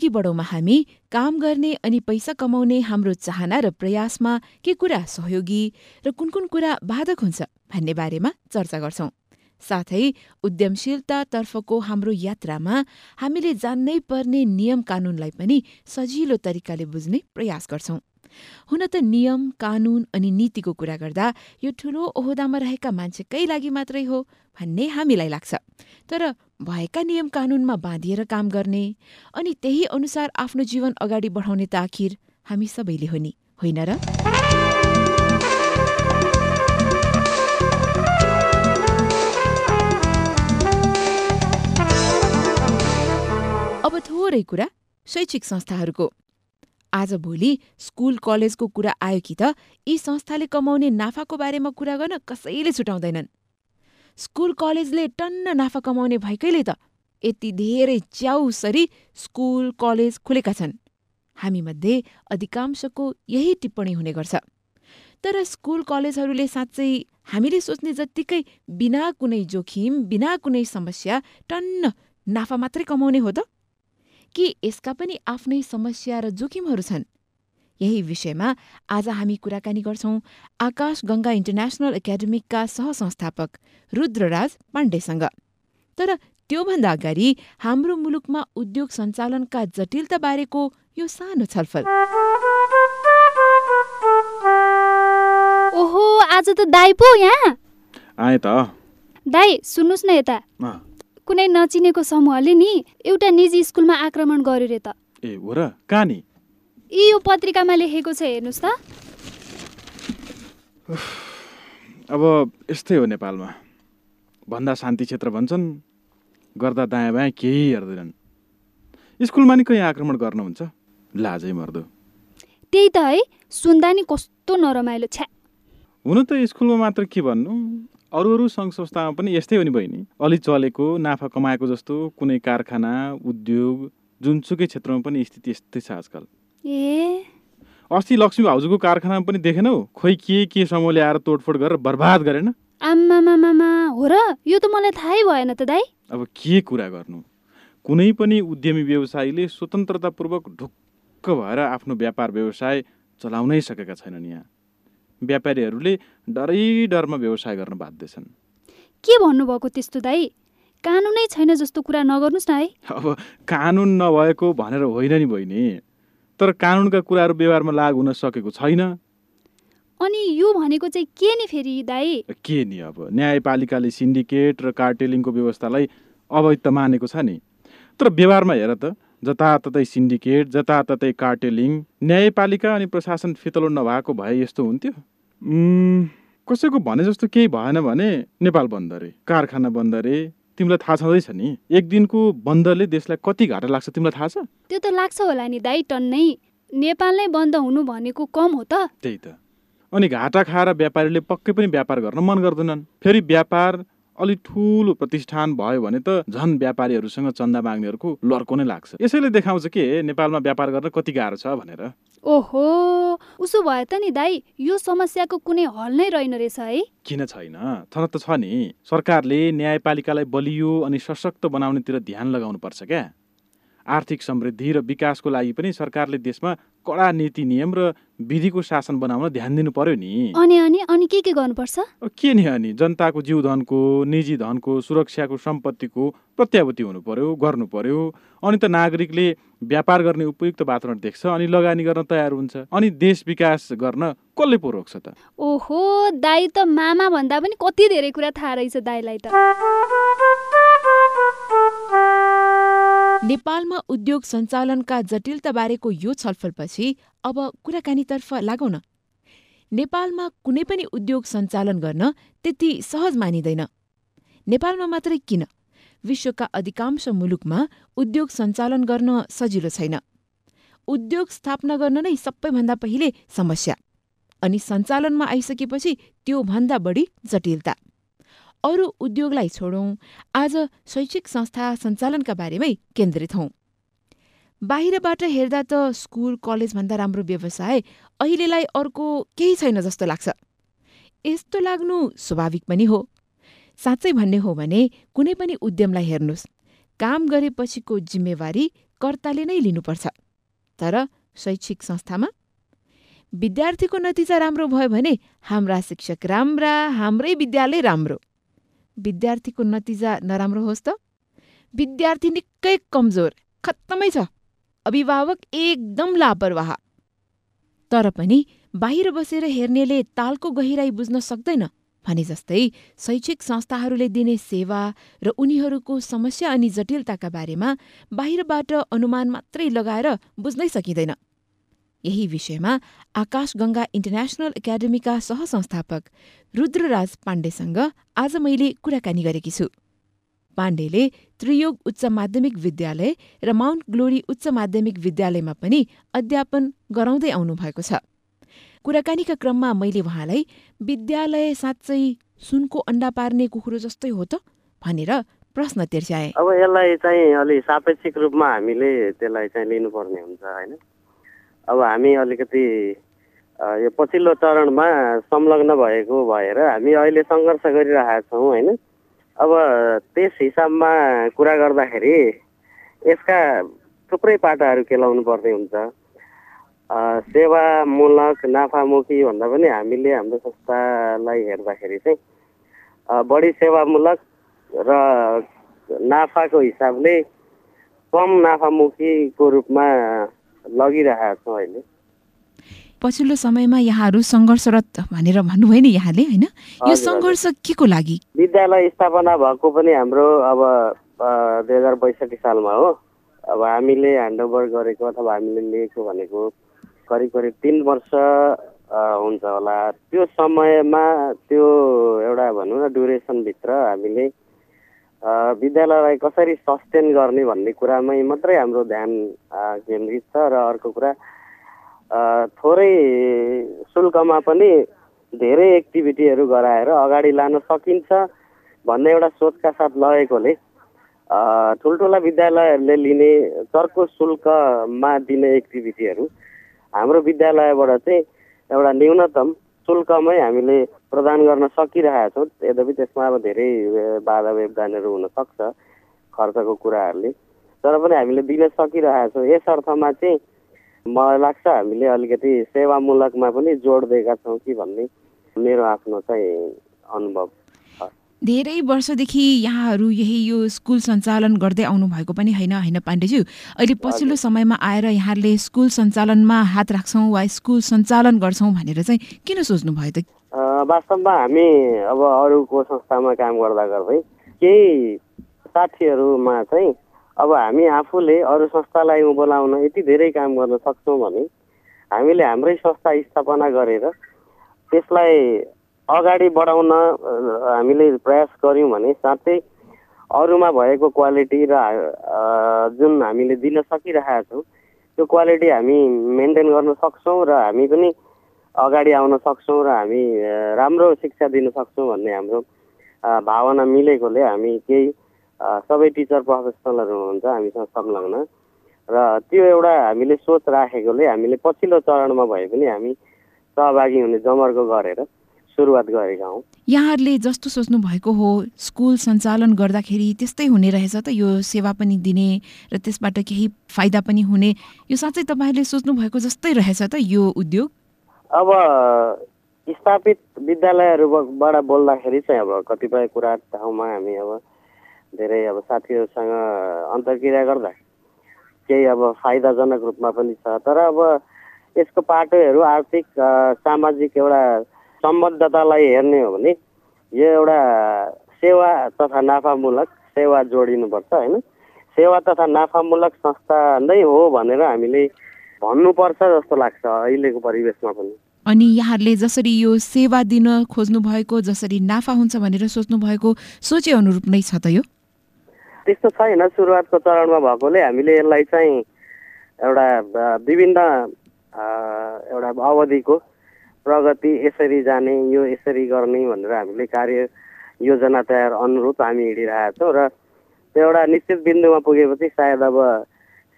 अघि बढौँमा हामी काम गर्ने अनि पैसा कमाउने हाम्रो चाहना र प्रयासमा के कुरा सहयोगी र कुन कुन कुरा बाधक हुन्छ भन्ने बारेमा चर्चा गर्छौं। साथै उद्यमशीलतातर्फको हाम्रो यात्रामा हामीले जान्नै पर्ने नियम कानूनलाई पनि सजिलो तरिकाले बुझ्ने प्रयास गर्छौं। हुन त नियम कानून अनि नीतिको कुरा गर्दा यो ठूलो ओहदामा रहेका मान्छेकै लागि मात्रै हो भन्ने हामीलाई लाग्छ। तर भएका नियम कानूनमा बाँधिएर काम गर्ने अनि त्यही अनुसार आफ्नो जीवन अगाडि बढाउने त आखिर हामी सबैले हो नि होइन र? अब थोरै कुरा शैक्षिक संस्थाहरूको आजभोलि स्कुल कलेजको कुरा आयो कि त यी संस्थाले कमाउने नाफाको बारेमा कुरा गर्न कसैले छुटाउँदैनन्। स्कुल कलेजले टन्न नाफा कमाउने भएकैले त यति धेरै च्याउसरी स्कुल कलेज खुलेका छन्। हामीमध्ये अधिकांशको यही टिप्पणी हुने गर्छ। तर स्कुल कलेजहरूले साँच्चै हामीले सोच्ने जत्तिकै बिना कुनै जोखिम बिना कुनै समस्या टन्न नाफा मात्रै कमाउने हो त? कि यसका पनि आफ्नै समस्या र जोखिमहरू छन्? यही विषयमा आज हामी कुराकानी गर्छौं आकाश गंगा इन्टरनेसनल एकाडेमिकका सहसंस्थापक रुद्रराज पाण्डेसँग। तर त्योभन्दा अगाडि हाम्रो मुलुकमा उद्योग सञ्चालनका जटिलता बारेको यो सानो छलफल। ओहो आज त दाई पो यहाँ। आए त। दाई सुन्नुहोस् न यता। कुनै नचिनेको समूहले नि एउटा निजी स्कुलमा आक्रमण गर्यो रे त। ए हो र? कहाँ नि? यी यो पत्रिकामा लेखेको छ हेर्नुहोस् त। अब यस्तै हो नेपालमा। भन्दा शान्ति क्षेत्र भन्छन् गर्दा दायाँ बायाँ केही हेर्दैनन्। स्कुलमा नि कहीँ आक्रमण गर्नुहुन्छ लाजै मर्दो। त्यही त है सुन्दा नि कस्तो नरमाइलो छ्या। हुन त स्कुलमा मात्र के भन्नु? अरू अरू सङ्घ संस्थामा पनि यस्तै हो नि बहिनी। अलि चलेको नाफा कमाएको जस्तो कुनै कारखाना उद्योग जुनसुकै क्षेत्रमा पनि स्थिति यस्तै छ आजकल। ए? अस्ति लक्ष्मी भाउजूको कारखानामा पनि देखेनौ खोइ के के समूहले आएर तोडफोड गरेर बर्बाद गरेन? आम्मामामामा हो र? यो त मलाई थाहै भएन त दाई अब के कुरा गर्नु? कुनै पनि उद्यमी व्यवसायीले स्वतन्त्रतापूर्वक ढुक्क भएर आफ्नो व्यापार व्यवसाय चलाउनै सकेका छैनन् यहाँ। व्यापारीहरूले डरै डरमा व्यवसाय गर्न बाध्य छन् के भन्नुभएको त्यस्तो दाई? कानुनै छैन जस्तो कुरा नगर्नुहोस् न है। अब कानुन नभएको भनेर होइन नि बहिनी। तर कानुनका कुराहरू व्यवहारमा लागु हुन सकेको छैन। अनि यो भनेको चाहिँ के नि फेरि दाई? के नि अब? न्यायपालिकाले सिन्डिकेट र कार्टेलिङको व्यवस्थालाई अवैध त मानेको छ नि। तर व्यवहारमा हेर त जताततै सिन्डिकेट जताततै कार्टेलिङ न्यायपालिका अनि प्रशासन फितलो नभएको भए यस्तो हुन्थ्यो? कसैको भने जस्तो केही भएन भने नेपाल बन्द रे कारखाना बन्द रे तिमीलाई थाहा छँदैछ नि। एक दिनको बन्दले देशलाई कति घाटा लाग्छ तिमीलाई थाहा छ? त्यो त लाग्छ होला नि दाई टन्नै। नेपाल नै बन्द हुनु भनेको कम हो त। त्यही त। अनि घाटा खाएर व्यापारीले पक्कै पनि व्यापार गर्न मन गर्दैनन्। फेरि व्यापार अलिक ठुलो प्रतिष्ठान भयो भने त झन् व्यापारीहरूसँग चन्दा माग्नेहरूको लर्को नै लाग्छ। यसैले देखाउँछ के नेपालमा व्यापार गर्न कति गाह्रो छ भनेर। ओहो उसो भए त नि दाई यो समस्याको कुनै हल नै रहेन रहेछ है? किन छैन? छन त छ नि सरकारले न्यायपालिकालाई बलियो अनि सशक्त बनाउनेतिर ध्यान लगाउनुपर्छ क्या। आर्थिक समृद्धि र विकासको लागि पनि सरकारले देशमा कडा नीति नियम र विधिको शासन बनाउन ध्यान दिनु पर्यो नि। अनि अनि अनि के के गर्नुपर्छ? के नि अनि? जनताको जीवधनको निजी धनको सुरक्षाको सम्पत्तिको प्रत्याभूति हुनु पर्यो गर्नु पर्यो। अनि त नागरिकले व्यापार गर्ने उपयुक्त वातावरण देख्छ अनि लगानी गर्न तयार हुन्छ। अनि देश विकास गर्न कसले पो रोक्छ त? ओहो दाई त मामा भन्दा पनि कति धेरै कुरा थाहा रहेछ दाईलाई त। नेपालमा उद्योग सञ्चालनका जटिलता बारेको यो छलफलपछि अब कुराकानीतर्फ लागौँ न नेपालमा कुनै पनि उद्योग सञ्चालन गर्न त्यति सहज मानिँदैन। नेपालमा मात्रै किन? विश्वका अधिकांश मुलुकमा उद्योग सञ्चालन गर्न सजिलो छैन। उद्योग स्थापना गर्न नै सबैभन्दा पहिले समस्या अनि सञ्चालनमा आइसकेपछि त्योभन्दा बढी जटिलता। अरू उद्योगलाई छोडौँ। आज शैक्षिक संस्था सञ्चालनका बारेमै केन्द्रित हौँ। बाहिरबाट हेर्दा त स्कुल कलेजभन्दा राम्रो व्यवसाय अहिलेलाई अर्को केही छैन जस्तो लाग्छ। यस्तो लाग्नु स्वाभाविक पनि हो। साँच्चै भन्ने हो भने कुनै पनि उद्यमलाई हेर्नुहोस् काम गरेपछिको जिम्मेवारी कर्ताले नै लिनुपर्छ। तर शैक्षिक संस्थामा? विद्यार्थीको नतिजा राम्रो भयो भने हाम्रा शिक्षक राम्रा हाम्रै विद्यालय राम्रो। विद्यार्थीको नतिजा नराम्रो होस् त। विद्यार्थी निकै कमजोर खत्तमै छ। अभिभावक एकदम लापरवाह। तर पनि बाहिर बसेर हेर्नेले तालको गहिराई बुझ्न सक्दैन भने जस्तै शैक्षिक संस्थाहरूले दिने सेवा र उनीहरूको समस्या अनि जटिलताका बारेमा बाहिरबाट अनुमान मात्रै लगाएर बुझ्नै सकिँदैन। यही विषयमा आकाश गंगा इन्टरनेसनल एकाडेमीका सहसंस्थापक रुद्रराज पाण्डेसँग आज मैले कुराकानी गरेकी छु। पाण्डेले त्रियोग उच्च माध्यमिक विद्यालय र माउन्ट ग्लोरी उच्च माध्यमिक विद्यालयमा पनि अध्यापन गराउँदै आउनु भएको छ। कुराकानीका क्रममा मैले उहाँलाई विद्यालय साँच्चै सुनको अन्डा पार्ने कुखुरो जस्तै हो त? भनेर प्रश्न तिर्स्याए। अब यसलाई चाहिँ अलि सापेक्षिक रूपमा हामीले त्यसलाई चाहिँ लिनुपर्ने हुन्छ होइन? अब हामी अलिकति यो पछिल्लो चरणमा संलग्न भएको भएर हामी अहिले सङ्घर्ष गरिरहेका छौँ होइन? अब त्यस हिसाबमा कुरा गर्दाखेरि यसका थुप्रै पाटाहरू केलाउनु पर्ने हुन्छ। सेवामूलक नाफामुखी भन्दा पनि हामीले हाम्रो संस्थालाई हेर्दाखेरि चाहिँ बढी सेवामूलक र नाफाको हिसाबले कम नाफामुखीको रूपमा लगिरहेका छौँ अहिले। पछिल्लो समयमा यहाँहरू सङ्घर्षरत भनेर भन्नुभयो नि यहाँले होइन? यो सङ्घर्ष के को लागि? विद्यालय स्थापना भएको पनि हाम्रो अब दुई हजार बैसठी सालमा हो। अब हामीले ह्यान्डओभर गरेको अथवा हामीले लिएको भनेको करिब करिब तिन वर्ष हुन्छ होला। त्यो समयमा त्यो एउटा भनौँ न ड्युरेसनभित्र हामीले विद्यालयलाई कसरी सस्टेन गर्ने भन्ने कुरामै मात्रै हाम्रो ध्यान केन्द्रित छ र अर्को कुरा थोरै शुल्कमा पनि धेरै एक्टिभिटीहरू गराएर अगाडि लान सकिन्छ भन्ने एउटा सोचका साथ लगेकोले ठुल्ठुला विद्यालयहरूले लिने चर्को शुल्कमा दिने एक्टिभिटीहरू हाम्रो विद्यालयबाट चाहिँ एउटा न्यूनतम शुल्कमै हामीले प्रदान गर्न सकिरहेका छौँ। यद्यपि त्यसमा अब धेरै बाधा व्यवधानहरू हुनसक्छ खर्चको कुराहरूले। तर पनि हामीले दिन सकिरहेका छौँ। यस अर्थमा चाहिँ मलाई लाग्छ हामीले अलिकति सेवामूलकमा पनि जोड दिएका छौँ कि भन्ने मेरो आफ्नो चाहिँ अनुभव। धेरै वर्षदेखि यहाँहरू यही यो स्कुल सञ्चालन गर्दै आउनु भएको पनि होइन होइन पाण्डेज्यू? अहिले पछिल्लो समयमा आएर यहाँहरूले स्कुल सञ्चालनमा हात राख्छौँ वा स्कुल सञ्चालन गर्छौँ भनेर चाहिँ किन सोच्नुभयो त? वास्तवमा हामी अब अरूको संस्थामा काम गर्दा गर्दै केही साथीहरूमा चाहिँ अब हामी आफूले अरू संस्थालाई बोलाउन यति धेरै काम गर्न सक्छौँ भने हामीले हाम्रै संस्था स्थापना गरेर त्यसलाई अगाडि बढाउन हामीले प्रयास गऱ्यौँ भने साँच्चै अरूमा भएको क्वालिटी र जुन हामीले दिन सकिरहेका छौँ त्यो क्वालिटी हामी मेन्टेन गर्न सक्छौँ र हामी पनि अगाडि आउन सक्छौँ र हामी राम्रो शिक्षा दिन सक्छौँ भन्ने हाम्रो भावना मिलेकोले हामी केही सबै टिचर प्रोफेसनलहरू हुनुहुन्छ हामीसँग संलग्न। र त्यो एउटा हामीले सोच राखेकोले हामीले पछिल्लो चरणमा भए पनि हामी सहभागी हुने जमर्को गरेर सुरुवात गरेका हौँ। यहाँहरूले जस्तो सोच्नु भएको हो स्कुल सञ्चालन गर्दाखेरि त्यस्तै हुने रहेछ त यो सेवा पनि दिने र त्यसबाट केही फाइदा पनि हुने। यो साँच्चै तपाईँहरूले सोच्नु भएको जस्तै रहेछ त यो उद्योग? अब स्थापित विद्यालयहरूबाट बोल्दाखेरि चाहिँ अब कतिपय कुरा ठाउँमा हामी अब धेरै अब साथीहरूसँग अन्तर्क्रिया गर्दा केही अब फाइदाजनक रूपमा पनि छ। तर अब यसको पाटोहरू आर्थिक सामाजिक एउटा सम्बद्धतालाई हेर्ने हो भने यो एउटा सेवा तथा नाफामूलक सेवा जोडिनुपर्छ होइन? सेवा तथा नाफामूलक संस्था नै हो भनेर हामीले भन्नुपर्छ जस्तो लाग्छ अहिलेको परिवेशमा पनि। अनि यहाँहरूले जसरी यो सेवा दिन खोज्नु भएको जसरी नाफा हुन्छ भनेर सोच्नु भएको सोचे अनुरूप नै छ त यो? त्यस्तो छैन सुरुवातको चरणमा भएकोले हामीले यसलाई चाहिँ एउटा विभिन्न एउटा अवधिको प्रगति यसरी जाने यो यसरी गर्ने भनेर हामीले कार्य योजना तयार अनुरूप हामी हिँडिरहेका छौँ र त्यो एउटा निश्चित बिन्दुमा पुगेपछि सायद अब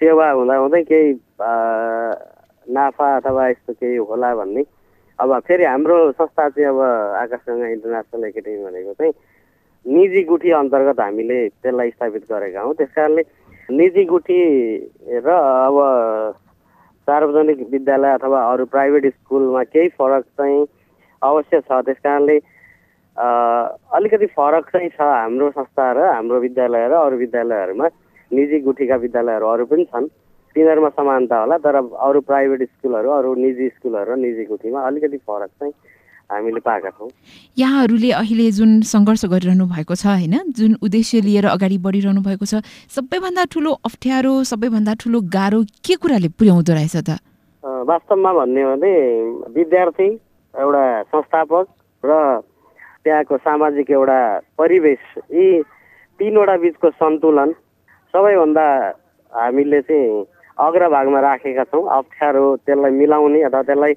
सेवा हुँदा हुँदै केही नाफा अथवा यस्तो केही होला भन्ने। अब फेरि हाम्रो संस्था चाहिँ अब आकाशगङ्गा इन्टरनेसनल एकाडेमी भनेको चाहिँ निजी गुठी अन्तर्गत हामीले त्यसलाई स्थापित गरेका हौँ। त्यस कारणले निजी गुठी र अब सार्वजनिक विद्यालय अथवा अरू प्राइभेट स्कुलमा केही फरक चाहिँ अवश्य छ। त्यस कारणले अलिकति फरक चाहिँ छ हाम्रो संस्था र हाम्रो विद्यालय र अरू विद्यालयहरूमा। निजी गुठीका विद्यालयहरू अरू पनि छन्। तिनीहरूमा समानता होला तर अरू प्राइभेट स्कुलहरू अरू निजी स्कुलहरू र निजी गुठीमा अलिकति फरक चाहिँ हामीले पाएका छौँ। यहाँहरूले अहिले जुन सङ्घर्ष गरिरहनु भएको छ होइन जुन उद्देश्य लिएर अगाडि बढिरहनु भएको छ सबैभन्दा ठुलो अप्ठ्यारो सबैभन्दा ठुलो गाह्रो के कुराले पुर्याउँदो रहेछ त? वास्तवमा भन्ने हो भने विद्यार्थी एउटा संस्थापक र त्यहाँको सामाजिक एउटा परिवेश यी तिनवटा बिचको सन्तुलन सबैभन्दा हामीले चाहिँ अग्रभागमा राखेका छौँ। अप्ठ्यारो त्यसलाई मिलाउने अथवा त्यसलाई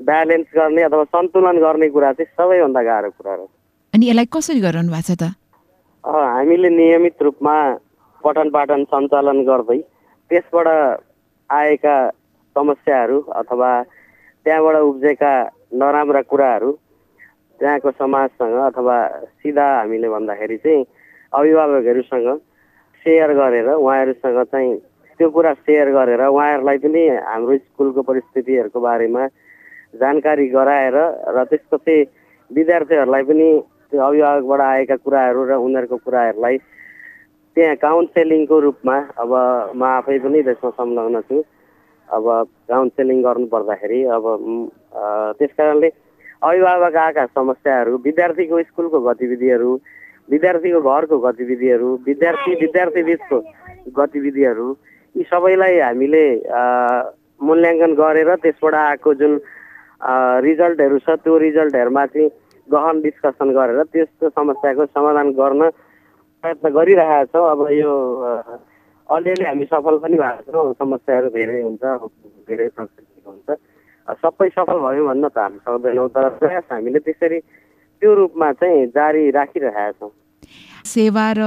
ब्यालेन्स गर्ने अथवा सन्तुलन गर्ने कुरा चाहिँ सबैभन्दा गाह्रो कुरा हो। अनि यसलाई कसरी गरिरहनु भएको छ त? हामीले नियमित रूपमा पठन पाठन सञ्चालन गर्दै त्यसबाट आएका समस्याहरू अथवा त्यहाँबाट उब्जेका नराम्रा कुराहरू त्यहाँको समाजसँग अथवा सिधा हामीले भन्दाखेरि चाहिँ अभिभावकहरूसँग सेयर गरेर उहाँहरूसँग चाहिँ त्यो कुरा सेयर गरेर उहाँहरूलाई पनि हाम्रो स्कुलको परिस्थितिहरूको बारेमा जानकारी गराएर र त्यसपछि विद्यार्थीहरूलाई पनि त्यो अभिभावकबाट आएका कुराहरू र उनीहरूको कुराहरूलाई त्यहाँ काउन्सेलिङको रूपमा अब म आफै पनि त्यसमा संलग्न छु। अब काउन्सेलिङ गर्नु पर्दाखेरि अब त्यस कारणले अभिभावक आएका समस्याहरू विद्यार्थीको स्कुलको गतिविधिहरू विद्यार्थीको घरको गतिविधिहरू विद्यार्थी विद्यार्थी बिचको गतिविधिहरू यी सबैलाई हामीले मूल्याङ्कन गरेर त्यसबाट आएको जुन रिजल्टहरू छ त्यो रिजल्टहरूमा चाहिँ गहन डिस्कसन गरेर त्यस्तो समस्याको समाधान गर्न प्रयत्न गरिरहेका छौँ। अब यो अलिअलि हामी सफल पनि भएको छौँ। समस्याहरू धेरै हुन्छ धेरै प्रकृतिको हुन्छ। सबै सफल भयो भन्न त हामी सक्दैनौँ तर प्रयास हामीले त्यसरी त्यो रूपमा चाहिँ जारी राखिरहेका छौँ। सेवा र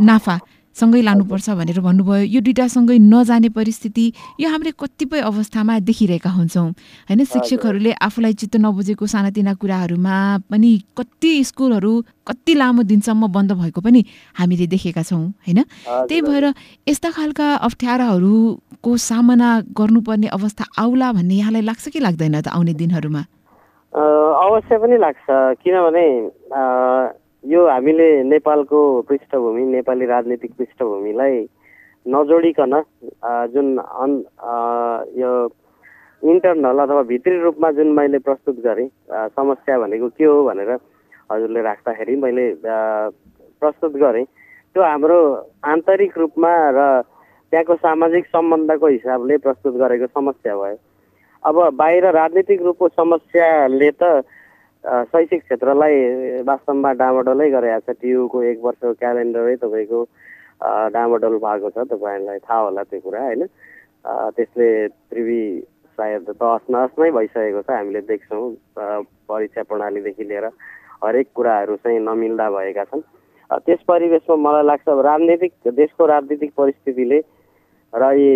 नाफा। सँगै लानुपर्छ भनेर भन्नुभयो। यो दुइटा सँगै नजाने परिस्थिति यो हामीले कतिपय अवस्थामा देखिरहेका हुन्छौँ। होइन शिक्षकहरूले आफूलाई चित्त नबुझेको सानातिना कुराहरूमा पनि कति स्कुलहरू कति लामो दिनसम्म बन्द भएको पनि हामीले देखेका छौँ होइन? त्यही भएर यस्ता खालका अप्ठ्याराहरूको सामना गर्नुपर्ने अवस्था आउला भन्ने यहाँलाई लाग्छ कि लाग्दैन त आउने दिनहरूमा? अवश्य पनि लाग्छ। किनभने यो हामीले नेपालको पृष्ठभूमि नेपाली राजनीतिक पृष्ठभूमिलाई नजोडिकन जुन अन यो इन्टरनल अथवा भित्री रूपमा जुन मैले प्रस्तुत गरेँ समस्या भनेको के हो भनेर हजुरले राख्दाखेरि मैले प्रस्तुत गरेँ। त्यो हाम्रो आन्तरिक रूपमा र त्यहाँको सामाजिक सम्बन्धको हिसाबले प्रस्तुत गरेको समस्या भयो। अब बाहिर राजनीतिक रूपको समस्याले त शैक्षिक क्षेत्रलाई वास्तवमा डामाडोलै गरेको छ। टियुको एक वर्षको क्यालेन्डरै तपाईँको डामाडोल भएको छ। तपाईँहरूलाई थाहा होला त्यो कुरा होइन? त्यसले त्रिवी सायद तहस नहस नै भइसकेको छ। हामीले देख्छौँ परीक्षा प्रणालीदेखि लिएर हरेक कुराहरू चाहिँ नमिल्दा भएका छन्। त्यस परिवेशमा मलाई लाग्छ अब राजनीतिक देशको राजनीतिक परिस्थितिले र यी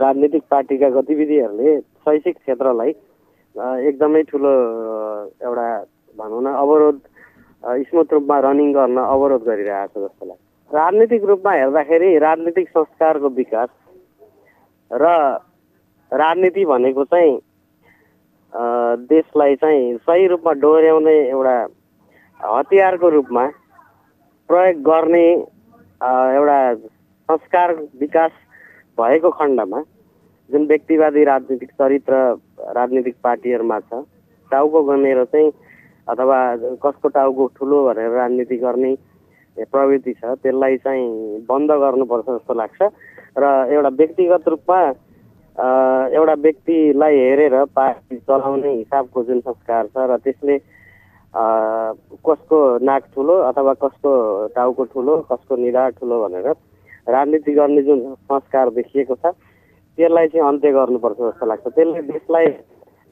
राजनीतिक पार्टीका गतिविधिहरूले शैक्षिक क्षेत्रलाई एकदमै ठुलो एउटा भनौँ न अवरोध स्मुथ रूपमा रनिङ गर्न अवरोध गरिरहेको छ जस्तो लाग्छ। राजनीतिक रूपमा हेर्दाखेरि राजनीतिक संस्कारको विकास र राजनीति भनेको चाहिँ देशलाई चाहिँ सही रूपमा डोर्याउने एउटा हतियारको रूपमा प्रयोग गर्ने एउटा संस्कार विकास भएको खण्डमा जुन व्यक्तिवादी राजनीतिक चरित्र राजनीतिक पार्टीहरूमा छ। टाउको गनेर चाहिँ अथवा कसको टाउको ठुलो भनेर राजनीति गर्ने प्रवृत्ति छ त्यसलाई चाहिँ बन्द गर्नुपर्छ जस्तो लाग्छ। र एउटा व्यक्तिगत रूपमा एउटा व्यक्तिलाई हेरेर पार्टी चलाउने हिसाबको जुन संस्कार छ र त्यसले कसको नाक ठुलो अथवा कसको टाउको ठुलो कसको निधार ठुलो भनेर राजनीति गर्ने जुन संस्कार देखिएको छ। त्यसलाई चाहिँ अन्त्य गर्नुपर्छ जस्तो लाग्छ। त्यसले देशलाई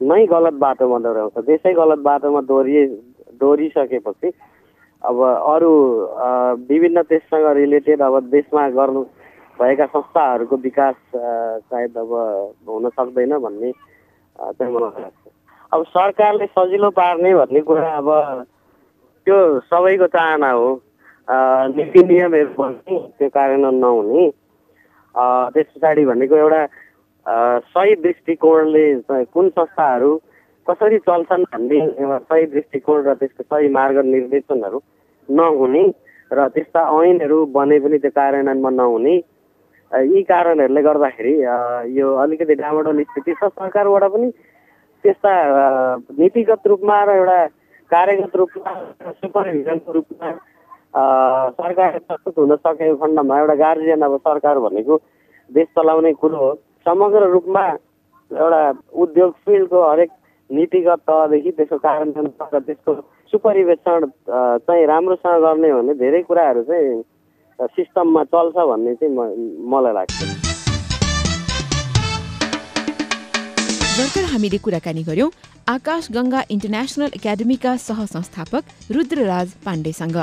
नै गलत बाटोमा डोर्याउँछ देशै गलत बाटोमा डोरिए डोरिसकेपछि अब अरू विभिन्न त्यससँग रिलेटेड अब देशमा गर्नु भएका संस्थाहरूको विकास सायद अब हुन सक्दैन भन्ने चाहिँ मलाई लाग्छ। अब सरकारले सजिलो पार्ने भन्ने कुरा अब त्यो सबैको चाहना हो। नीति नियमहरू पनि त्यो कार्यान्वयन नहुने। त्यस पछाडि भनेको एउटा सही दृष्टिकोणले कुन संस्थाहरू कसरी चल्छन् भन्ने सही दृष्टिकोण र त्यसको सही मार्ग निर्देशनहरू नहुने र त्यस्ता ऐनहरू बने पनि त्यो कार्यान्वयनमा नहुने। यी कारणहरूले गर्दाखेरि यो अलिकति डामाडोल स्थिति छ सरकारबाट पनि त्यस्ता नीतिगत रूपमा र एउटा कार्यगत रूपमा सुपरभिजनको रूपमा सरकार प्रस्तुत हुन सकेको खण्डमा एउटा गार्जियन अब सरकार भनेको देश चलाउने कुरो हो। समग्र रूपमा एउटा उद्योग फिल्डको हरेक नीतिगत तहदेखि त्यसको कार्यान्वयन र त्यसको सुपरिवेक्षण चाहिँ राम्रोसँग गर्ने भने धेरै कुराहरू चाहिँ सिस्टममा चल्छ भन्ने चाहिँ मलाई लाग्छ। भर्खर हामीले कुराकानी गर्यौं आकाश गंगा इन्टरनेसनल एकाडेमीका सहसंस्थापक रुद्रराज पाण्डेसँग।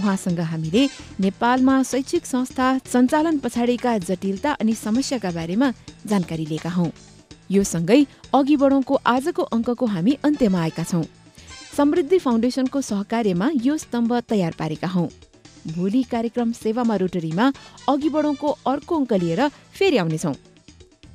उहाँसँग हामीले नेपालमा शैक्षिक संस्था सञ्चालन पछाडिका जटिलता अनि समस्याका बारेमा जानकारी लिएका हौं। यो सँगै अघि बढौँको आजको अङ्कको हामी अन्त्यमा आएका छौं। समृद्धि फाउन्डेसनको सहकार्यमा यो स्तम्भ तयार पारेका हौं। भोलि कार्यक्रम सेवामा रोटरीमा अघि बढौँको अर्को अङ्क लिएर फेरि आउनेछौं।